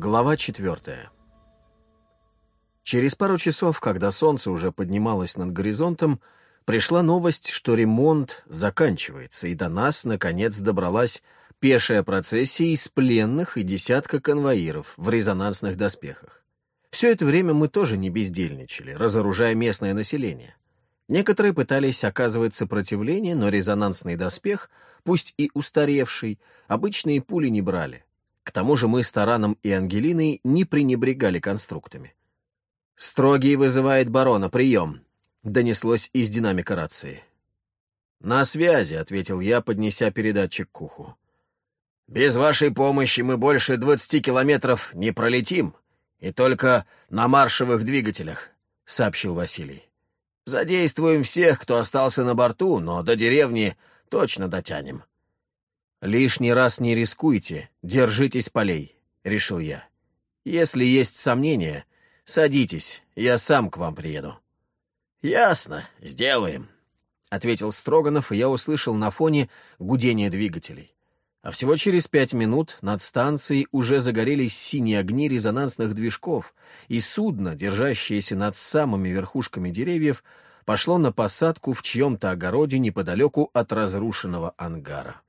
Глава четвертая. Через пару часов, когда солнце уже поднималось над горизонтом, пришла новость, что ремонт заканчивается, и до нас, наконец, добралась пешая процессия из пленных и десятка конвоиров в резонансных доспехах. Все это время мы тоже не бездельничали, разоружая местное население. Некоторые пытались оказывать сопротивление, но резонансный доспех, пусть и устаревший, обычные пули не брали. К тому же мы с Тараном и Ангелиной не пренебрегали конструктами. «Строгий вызывает барона, прием!» — донеслось из динамика рации. «На связи», — ответил я, поднеся передатчик к уху. «Без вашей помощи мы больше двадцати километров не пролетим, и только на маршевых двигателях», — сообщил Василий. «Задействуем всех, кто остался на борту, но до деревни точно дотянем». «Лишний раз не рискуйте, держитесь полей», — решил я. «Если есть сомнения, садитесь, я сам к вам приеду». «Ясно, сделаем», — ответил Строганов, и я услышал на фоне гудение двигателей. А всего через пять минут над станцией уже загорелись синие огни резонансных движков, и судно, держащееся над самыми верхушками деревьев, пошло на посадку в чьем-то огороде неподалеку от разрушенного ангара.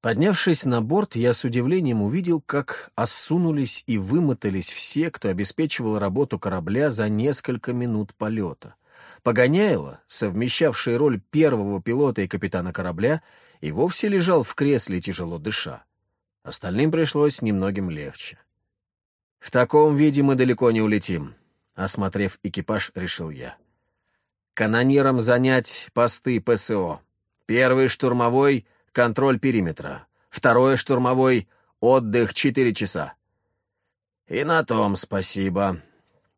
Поднявшись на борт, я с удивлением увидел, как осунулись и вымотались все, кто обеспечивал работу корабля за несколько минут полета. Погоняйло, совмещавший роль первого пилота и капитана корабля, и вовсе лежал в кресле, тяжело дыша. Остальным пришлось немногим легче. «В таком виде мы далеко не улетим», — осмотрев экипаж, решил я. «Канонирам занять посты ПСО. Первый штурмовой — контроль периметра. Второе штурмовой — отдых четыре часа. И на том спасибо.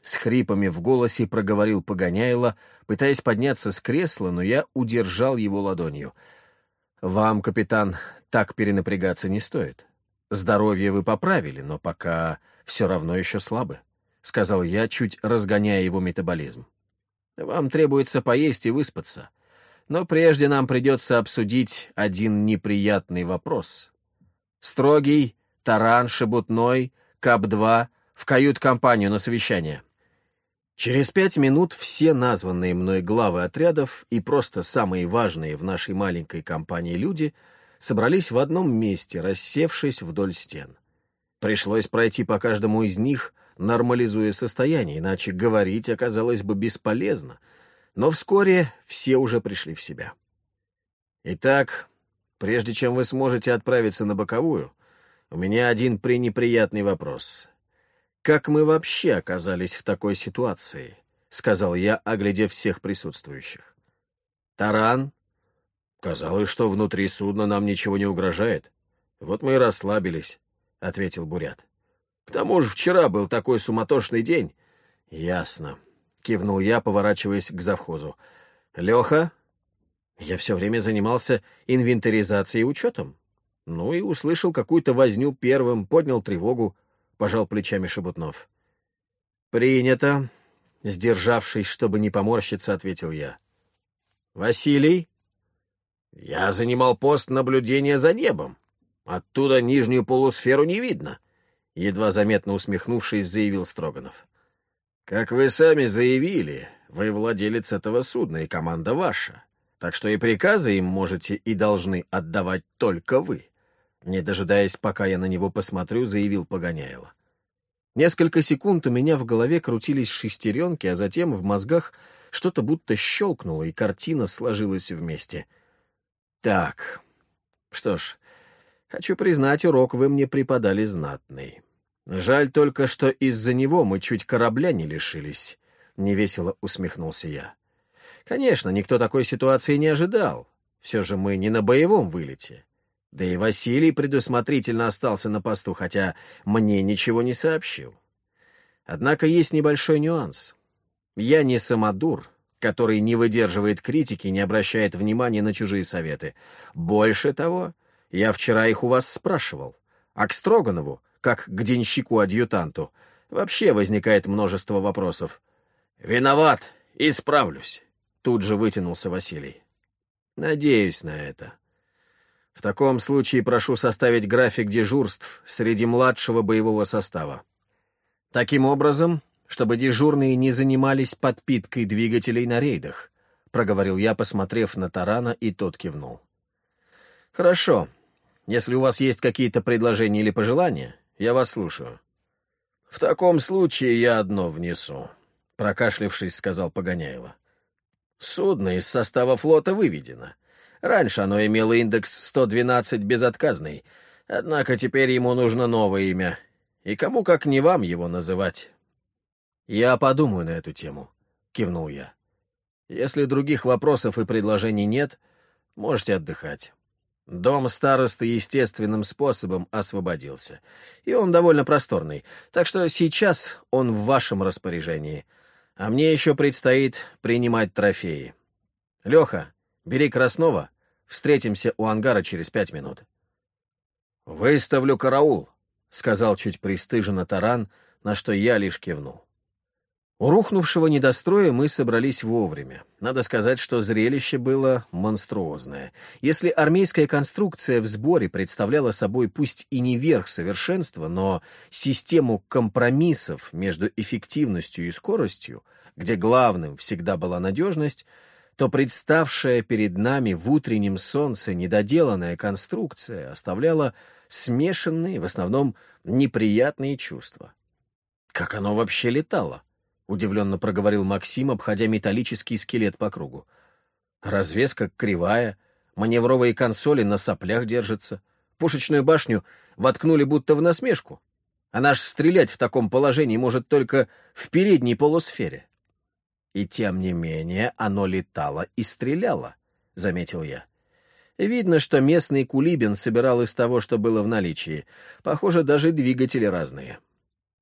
С хрипами в голосе проговорил Погоняйло, пытаясь подняться с кресла, но я удержал его ладонью. «Вам, капитан, так перенапрягаться не стоит. Здоровье вы поправили, но пока все равно еще слабы», — сказал я, чуть разгоняя его метаболизм. «Вам требуется поесть и выспаться. Но прежде нам придется обсудить один неприятный вопрос. Строгий, Таран, Шебутной, КАП-2 в кают-компанию на совещание. Через пять минут все названные мной главы отрядов и просто самые важные в нашей маленькой компании люди собрались в одном месте, рассевшись вдоль стен. Пришлось пройти по каждому из них, нормализуя состояние, иначе говорить оказалось бы бесполезно — но вскоре все уже пришли в себя. Итак, прежде чем вы сможете отправиться на боковую, у меня один пренеприятный вопрос. Как мы вообще оказались в такой ситуации? Сказал я, оглядев всех присутствующих. Таран? Казалось, что внутри судна нам ничего не угрожает. Вот мы и расслабились, — ответил Бурят. К тому же вчера был такой суматошный день. Ясно. — кивнул я, поворачиваясь к завхозу. «Леха?» Я все время занимался инвентаризацией и учетом. Ну и услышал какую-то возню первым, поднял тревогу, пожал плечами Шебутнов. «Принято», — сдержавшись, чтобы не поморщиться, ответил я. «Василий?» «Я занимал пост наблюдения за небом. Оттуда нижнюю полусферу не видно», — едва заметно усмехнувшись, заявил Строганов. Как вы сами заявили, вы владелец этого судна, и команда ваша. Так что и приказы им можете и должны отдавать только вы. Не дожидаясь, пока я на него посмотрю, заявил Погоняйло. Несколько секунд у меня в голове крутились шестеренки, а затем в мозгах что-то будто щелкнуло, и картина сложилась вместе. Так, что ж, хочу признать, урок вы мне преподали знатный. Жаль только, что из-за него мы чуть корабля не лишились, — невесело усмехнулся я. Конечно, никто такой ситуации не ожидал. Все же мы не на боевом вылете. Да и Василий предусмотрительно остался на посту, хотя мне ничего не сообщил. Однако есть небольшой нюанс. Я не самодур, который не выдерживает критики и не обращает внимания на чужие советы. Больше того, я вчера их у вас спрашивал. А к Строганову как к денщику-адъютанту, вообще возникает множество вопросов. «Виноват, исправлюсь», — тут же вытянулся Василий. «Надеюсь на это». В таком случае прошу составить график дежурств среди младшего боевого состава. Таким образом, чтобы дежурные не занимались подпиткой двигателей на рейдах, проговорил я, посмотрев на Тарана, и тот кивнул. Хорошо. Если у вас есть какие-то предложения или пожелания, я вас слушаю. В таком случае я одно внесу, прокашлявшись, сказал Погоняйло. Судно из состава флота выведено. Раньше оно имело индекс 112 безотказный, однако теперь ему нужно новое имя. И кому как не вам его называть? Я подумаю на эту тему, кивнул я. Если других вопросов и предложений нет, можете отдыхать. Дом старосты естественным способом освободился, и он довольно просторный, так что сейчас он в вашем распоряжении, а мне еще предстоит принимать трофеи. Леха, бери Краснова, встретимся у ангара через пять минут. «Выставлю караул», — сказал чуть пристыженно Таран, на что я лишь кивнул. У рухнувшего недостроя мы собрались вовремя. Надо сказать, что зрелище было монструозное. Если армейская конструкция в сборе представляла собой пусть и не верх совершенства, но систему компромиссов между эффективностью и скоростью, где главным всегда была надежность, то представшая перед нами в утреннем солнце недоделанная конструкция оставляла смешанные, в основном неприятные чувства. Как оно вообще летало? Удивленно проговорил Максим, обходя металлический скелет по кругу. Развеска кривая, маневровые консоли на соплях держатся. Пушечную башню воткнули будто в насмешку. А наш стрелять в таком положении может только в передней полусфере. И тем не менее оно летало и стреляло, — заметил я. Видно, что местный кулибин собирал из того, что было в наличии. Похоже, даже двигатели разные.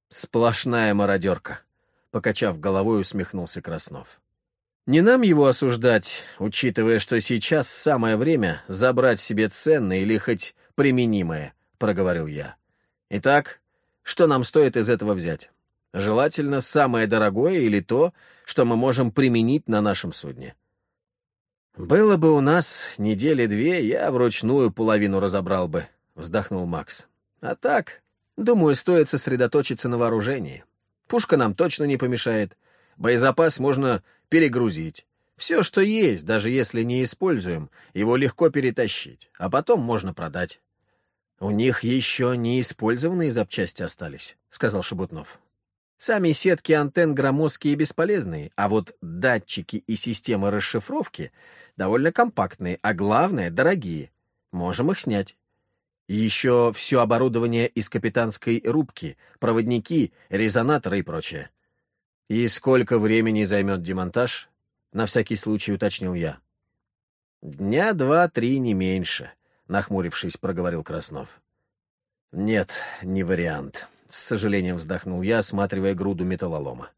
Сплошная мародерка. — покачав головой, усмехнулся Краснов. «Не нам его осуждать, учитывая, что сейчас самое время забрать себе ценное или хоть применимое», — проговорил я. «Итак, что нам стоит из этого взять? Желательно самое дорогое или то, что мы можем применить на нашем судне». «Было бы у нас недели две, я вручную половину разобрал бы», — вздохнул Макс. «А так, думаю, стоит сосредоточиться на вооружении. Пушка нам точно не помешает. Боезапас можно перегрузить. Все, что есть, даже если не используем, его легко перетащить, а потом можно продать. «У них еще не использованные запчасти остались», — сказал Шебутнов. «Сами сетки антенн громоздкие и бесполезные, а вот датчики и система расшифровки довольно компактные, а главное — дорогие. Можем их снять. Еще все оборудование из капитанской рубки, проводники, резонаторы и прочее. «И сколько времени займет демонтаж?» — на всякий случай уточнил я. «Дня два-три, не меньше», — нахмурившись, проговорил Краснов. «Нет, не вариант», — с сожалением вздохнул я, осматривая груду металлолома.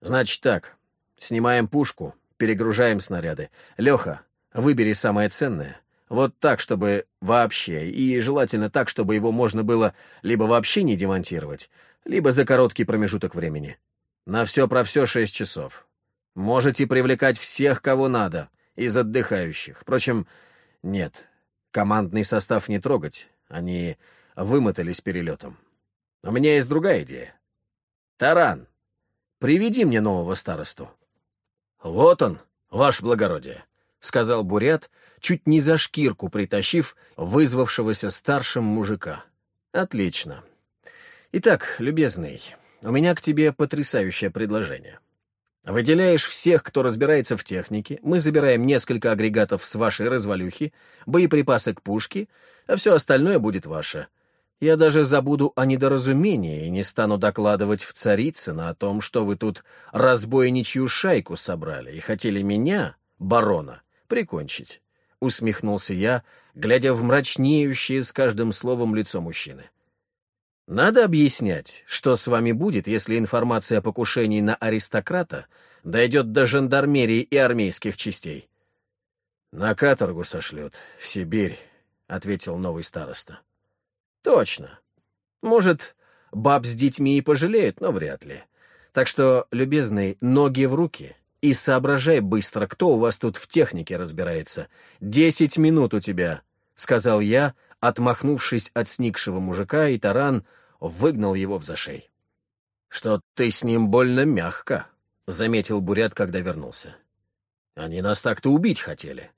«Значит так, снимаем пушку, перегружаем снаряды. Леха, выбери самое ценное, вот так, чтобы вообще, и желательно так, чтобы его можно было либо вообще не демонтировать, либо за короткий промежуток времени. На все про все шесть часов. Можете привлекать всех, кого надо, из отдыхающих. Впрочем, нет, командный состав не трогать, они вымотались перелетом. У меня есть другая идея. Таран, приведи мне нового старосту. Вот он, ваше благородие. — сказал Бурят, чуть не за шкирку притащив вызвавшегося старшим мужика. «Отлично. Итак, любезный, у меня к тебе потрясающее предложение. Выделяешь всех, кто разбирается в технике, мы забираем несколько агрегатов с вашей развалюхи, боеприпасы к пушке, а все остальное будет ваше. Я даже забуду о недоразумении и не стану докладывать в Царицыно о том, что вы тут разбойничью шайку собрали и хотели меня, барона, прикончить», — усмехнулся я, глядя в мрачнеющее с каждым словом лицо мужчины. «Надо объяснять, что с вами будет, если информация о покушении на аристократа дойдет до жандармерии и армейских частей». «На каторгу сошлют, в Сибирь», — ответил новый староста. «Точно. Может, баб с детьми и пожалеют, но вряд ли. Так что, любезный, ноги в руки. И соображай быстро, кто у вас тут в технике разбирается. Десять минут у тебя. сказал я, отмахнувшись от сникшего мужика, и таран выгнал его в зашей. «Что ты с ним больно мягко», — заметил Бурят, когда вернулся. «Они нас так-то убить хотели».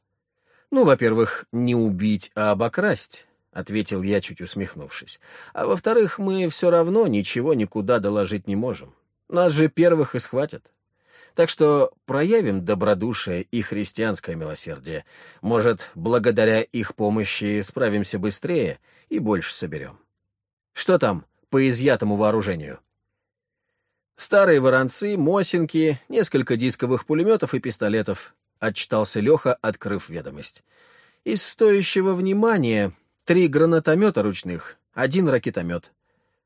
«Ну, во-первых, не убить, а обокрасть», — ответил я, чуть усмехнувшись. «А во-вторых, мы все равно ничего никуда доложить не можем. Нас же первых и схватят. Так что проявим добродушие и христианское милосердие. Может, благодаря их помощи справимся быстрее и больше соберем. Что там по изъятому вооружению? Старые воронцы, мосинки, несколько дисковых пулеметов и пистолетов, отчитался Леха, открыв ведомость. Из стоящего внимания три гранатомета ручных, один ракетомет.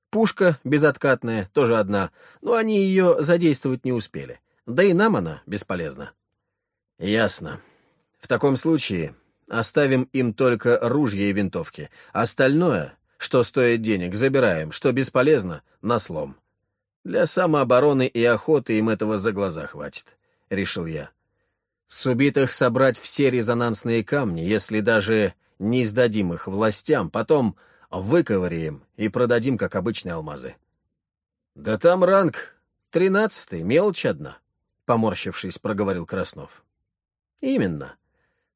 Пушка безоткатная, тоже одна, но они ее задействовать не успели. Да и нам она бесполезна. Ясно. В таком случае оставим им только ружья и винтовки. Остальное, что стоит денег, забираем, что бесполезно, на слом. Для самообороны и охоты им этого за глаза хватит, — решил я. С убитых собрать все резонансные камни, если даже не сдадим их властям, потом выковыряем и продадим, как обычные алмазы. Да там ранг тринадцатый, мелочь одна поморщившись, проговорил Краснов. Именно.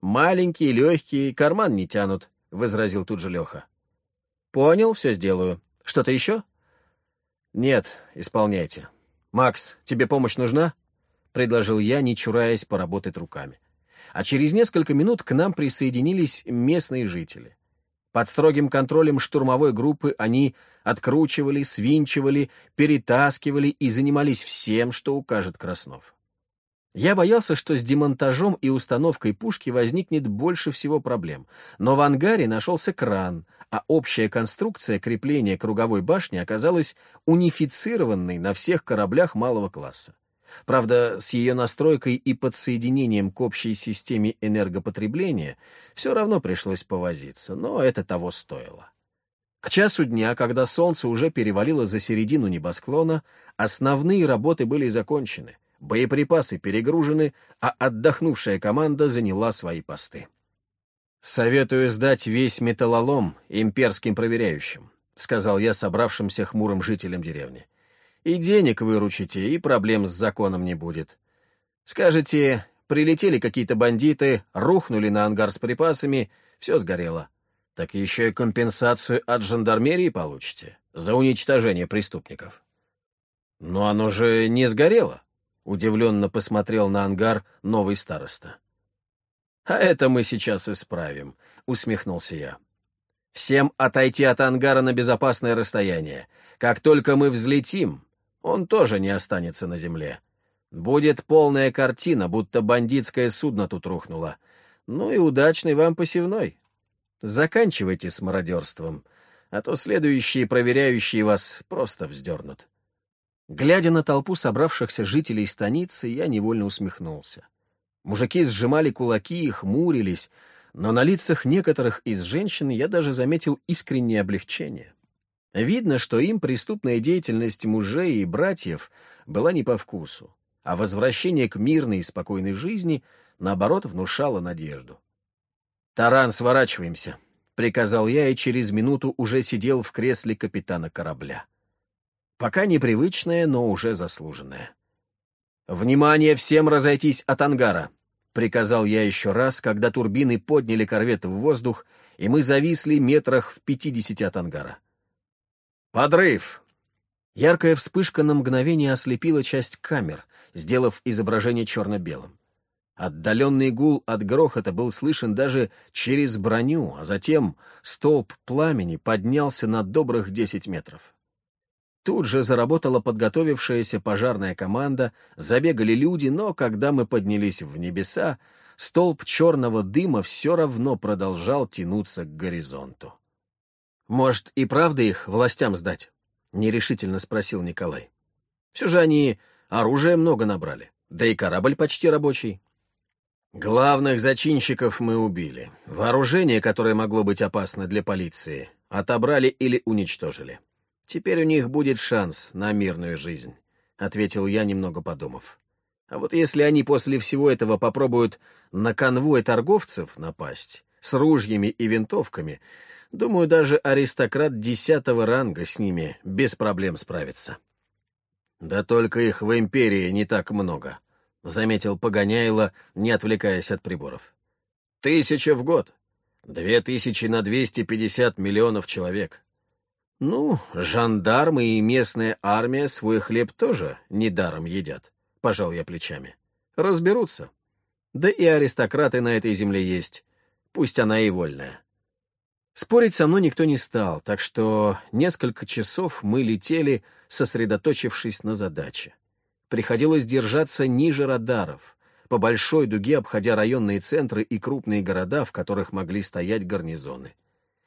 Маленькие, легкие, карман не тянут, возразил тут же Леха. Понял, все сделаю. Что-то еще? Нет, исполняйте. Макс, тебе помощь нужна? предложил я, не чураясь поработать руками. А через несколько минут к нам присоединились местные жители. Под строгим контролем штурмовой группы они откручивали, свинчивали, перетаскивали и занимались всем, что укажет Краснов. Я боялся, что с демонтажом и установкой пушки возникнет больше всего проблем, но в ангаре нашелся кран, а общая конструкция крепления круговой башни оказалась унифицированной на всех кораблях малого класса. Правда, с ее настройкой и подсоединением к общей системе энергопотребления все равно пришлось повозиться, но это того стоило. К часу дня, когда солнце уже перевалило за середину небосклона, основные работы были закончены боеприпасы перегружены, а отдохнувшая команда заняла свои посты. «Советую сдать весь металлолом имперским проверяющим», — сказал я собравшимся хмурым жителям деревни. «И денег выручите, и проблем с законом не будет. Скажете, прилетели какие-то бандиты, рухнули на ангар с припасами, все сгорело. Так еще и компенсацию от жандармерии получите за уничтожение преступников». «Но оно же не сгорело», Удивленно посмотрел на ангар новый староста. «А это мы сейчас исправим», — усмехнулся я. «Всем отойти от ангара на безопасное расстояние. Как только мы взлетим, он тоже не останется на земле. Будет полная картина, будто бандитское судно тут рухнуло. Ну и удачный вам посевной. Заканчивайте с мародерством, а то следующие проверяющие вас просто вздернут». Глядя на толпу собравшихся жителей станицы, я невольно усмехнулся. Мужики сжимали кулаки и хмурились, но на лицах некоторых из женщин я даже заметил искреннее облегчение. Видно, что им преступная деятельность мужей и братьев была не по вкусу, а возвращение к мирной и спокойной жизни, наоборот, внушало надежду. «Таран, сворачиваемся», — приказал я и через минуту уже сидел в кресле капитана корабля. Пока непривычное, но уже заслуженное. «Внимание всем разойтись от ангара!» — приказал я еще раз, когда турбины подняли корвет в воздух, и мы зависли метрах в пятидесяти от ангара. «Подрыв!» Яркая вспышка на мгновение ослепила часть камер, сделав изображение черно-белым. Отдаленный гул от грохота был слышен даже через броню, а затем столб пламени поднялся на добрых десять метров. Тут же заработала подготовившаяся пожарная команда, забегали люди, но когда мы поднялись в небеса, столб черного дыма все равно продолжал тянуться к горизонту. «Может, и правда их властям сдать?» — нерешительно спросил Николай. «Все же они оружия много набрали, да и корабль почти рабочий». «Главных зачинщиков мы убили. Вооружение, которое могло быть опасно для полиции, отобрали или уничтожили. Теперь у них будет шанс на мирную жизнь», — ответил я, немного подумав. «А вот если они после всего этого попробуют на конвой торговцев напасть, с ружьями и винтовками, думаю, даже аристократ десятого ранга с ними без проблем справится. Да только их в империи не так много, — заметил Погоняйло, не отвлекаясь от приборов. Тысяча в год. Две тысячи на двести пятьдесят миллионов человек. Ну, жандармы и местная армия свой хлеб тоже недаром едят, — пожал я плечами. Разберутся. Да и аристократы на этой земле есть, пусть она и вольная. Спорить со мной никто не стал, так что несколько часов мы летели, сосредоточившись на задаче. Приходилось держаться ниже радаров, по большой дуге обходя районные центры и крупные города, в которых могли стоять гарнизоны.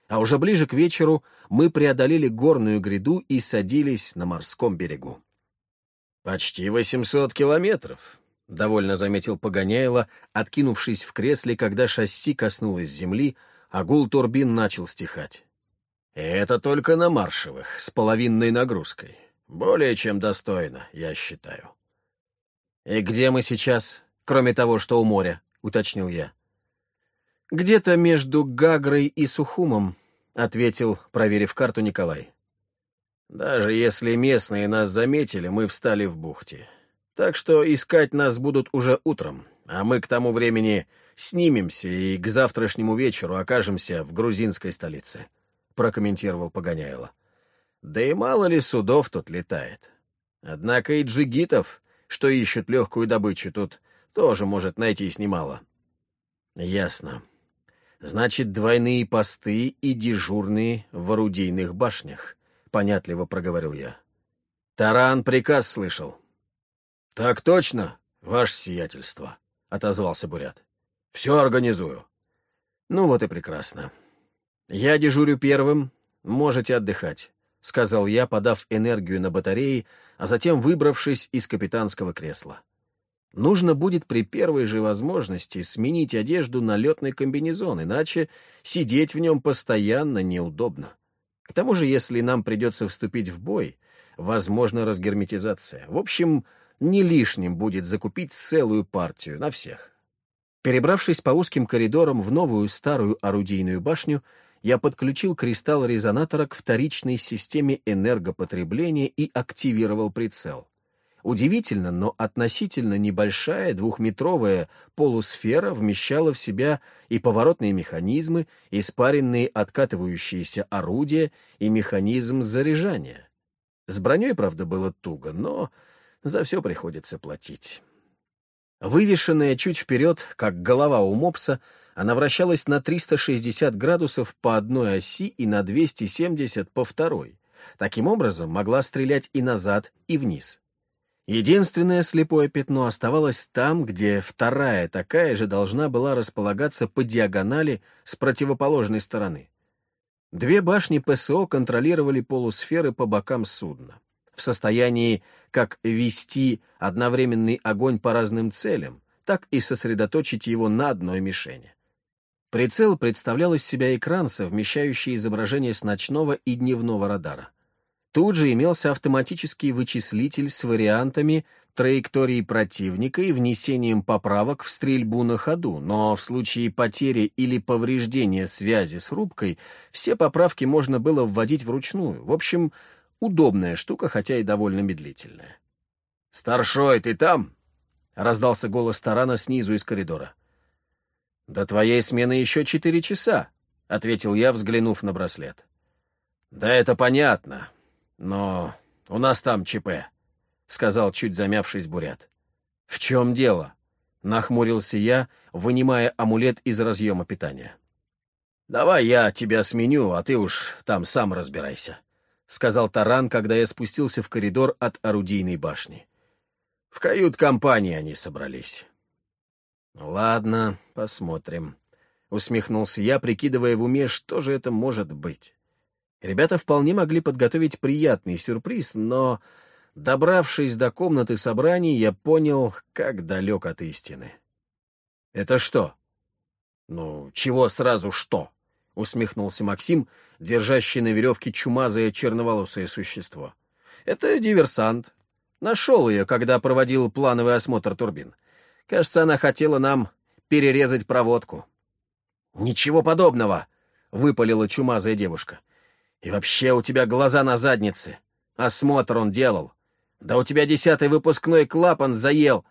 А уже ближе к вечеру мы преодолели горную гряду и садились на морском берегу. «Почти восемьсот километров», — довольно заметил Погоняйло, откинувшись в кресле, когда шасси коснулось земли, а гул турбин начал стихать. «Это только на маршевых, с половинной нагрузкой. Более чем достойно, я считаю». «И где мы сейчас, кроме того, что у моря?» — уточнил я. «Где-то между Гагрой и Сухумом», — ответил, проверив карту Николай. «Даже если местные нас заметили, мы встали в бухте. Так что искать нас будут уже утром, а мы к тому времени снимемся и к завтрашнему вечеру окажемся в грузинской столице», — прокомментировал Погоняйло. «Да и мало ли судов тут летает. Однако и джигитов, что ищут легкую добычу, тут тоже может найтись немало». «Ясно. Значит, двойные посты и дежурные в орудийных башнях», — понятливо проговорил я. «Таран приказ слышал». «Так точно, ваше сиятельство», — отозвался Бурят. «Все организую». «Ну вот и прекрасно. Я дежурю первым, можете отдыхать», — сказал я, подав энергию на батареи, а затем выбравшись из капитанского кресла. Нужно будет при первой же возможности сменить одежду на летный комбинезон, иначе сидеть в нем постоянно неудобно. К тому же, если нам придется вступить в бой, возможна разгерметизация. В общем, не лишним будет закупить целую партию на всех. Перебравшись по узким коридорам в новую старую орудийную башню, я подключил кристалл резонатора к вторичной системе энергопотребления и активировал прицел. Удивительно, но относительно небольшая двухметровая полусфера вмещала в себя и поворотные механизмы, и спаренные откатывающиеся орудия, и механизм заряжания. С броней, правда, было туго, но за все приходится платить. Вывешенная чуть вперед, как голова у мопса, она вращалась на 360 градусов по одной оси и на 270 по второй. Таким образом, могла стрелять и назад, и вниз. Единственное слепое пятно оставалось там, где вторая такая же должна была располагаться по диагонали с противоположной стороны. Две башни ПСО контролировали полусферы по бокам судна в состоянии как вести одновременный огонь по разным целям, так и сосредоточить его на одной мишени. Прицел представлял из себя экран, совмещающий изображение с ночного и дневного радара. Тут же имелся автоматический вычислитель с вариантами траектории противника и внесением поправок в стрельбу на ходу, но в случае потери или повреждения связи с рубкой все поправки можно было вводить вручную. В общем, Удобная штука, хотя и довольно медлительная. «Старшой, ты там?» — раздался голос Тарана снизу из коридора. «До твоей смены еще четыре часа», — ответил я, взглянув на браслет. «Да это понятно, но у нас там ЧП», — сказал, чуть замявшись Бурят. «В чем дело?» — нахмурился я, вынимая амулет из разъема питания. «Давай я тебя сменю, а ты уж там сам разбирайся», — сказал Таран, когда я спустился в коридор от орудийной башни. В кают-компании они собрались. «Ладно, посмотрим», — усмехнулся я, прикидывая в уме, что же это может быть. Ребята вполне могли подготовить приятный сюрприз, но, добравшись до комнаты собраний, я понял, как далек от истины. «Это что?» «Ну, чего сразу что?» — усмехнулся Максим, держащий на веревке чумазое черноволосое существо. «Это диверсант. Нашел ее, когда проводил плановый осмотр турбин. Кажется, она хотела нам перерезать проводку». «Ничего подобного!» — выпалила чумазая девушка. «И вообще у тебя глаза на заднице. Осмотр он делал. Да у тебя десятый выпускной клапан заел.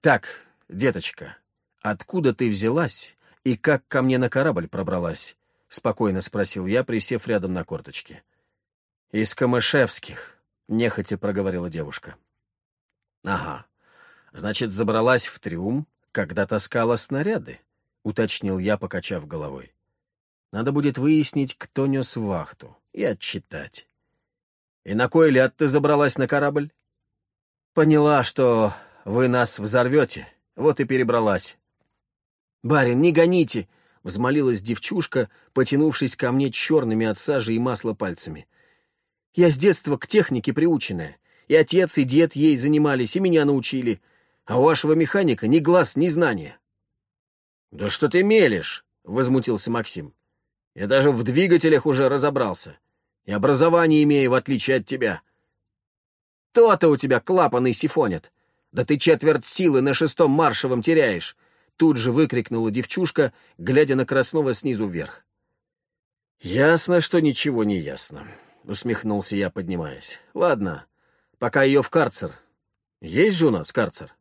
Так, деточка, откуда ты взялась и как ко мне на корабль пробралась?» — спокойно спросил я, присев рядом на корточке. «Из Камышевских», — нехотя проговорила девушка. «Ага. Значит, забралась в трюм, когда таскала снаряды?» — уточнил я, покачав головой. «Надо будет выяснить, кто нес вахту, и отчитать». «И на кой ляд ты забралась на корабль?» «Поняла, что вы нас взорвете, вот и перебралась». «Барин, не гоните!» — взмолилась девчушка, потянувшись ко мне черными от сажи и масла пальцами. «Я с детства к технике приученная, и отец, и дед ей занимались, и меня научили, а у вашего механика ни глаз, ни знания». «Да что ты мелешь?» — возмутился Максим. «Я даже в двигателях уже разобрался, и образование имею, в отличие от тебя». «То-то у тебя клапаны сифонят. Да ты четверть силы на шестом маршевом теряешь!» Тут же выкрикнула девчушка, глядя на Краснова снизу вверх. «Ясно, что ничего не ясно», — усмехнулся я, поднимаясь. «Ладно, пока ее в карцер. Есть же у нас карцер?»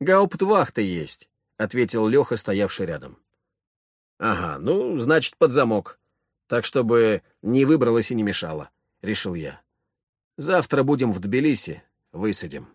«Гауптвахта есть», — ответил Леха, стоявший рядом. «Ага, ну, значит, под замок. Так, чтобы не выбралась и не мешала», — решил я. «Завтра будем в Тбилиси, высадим».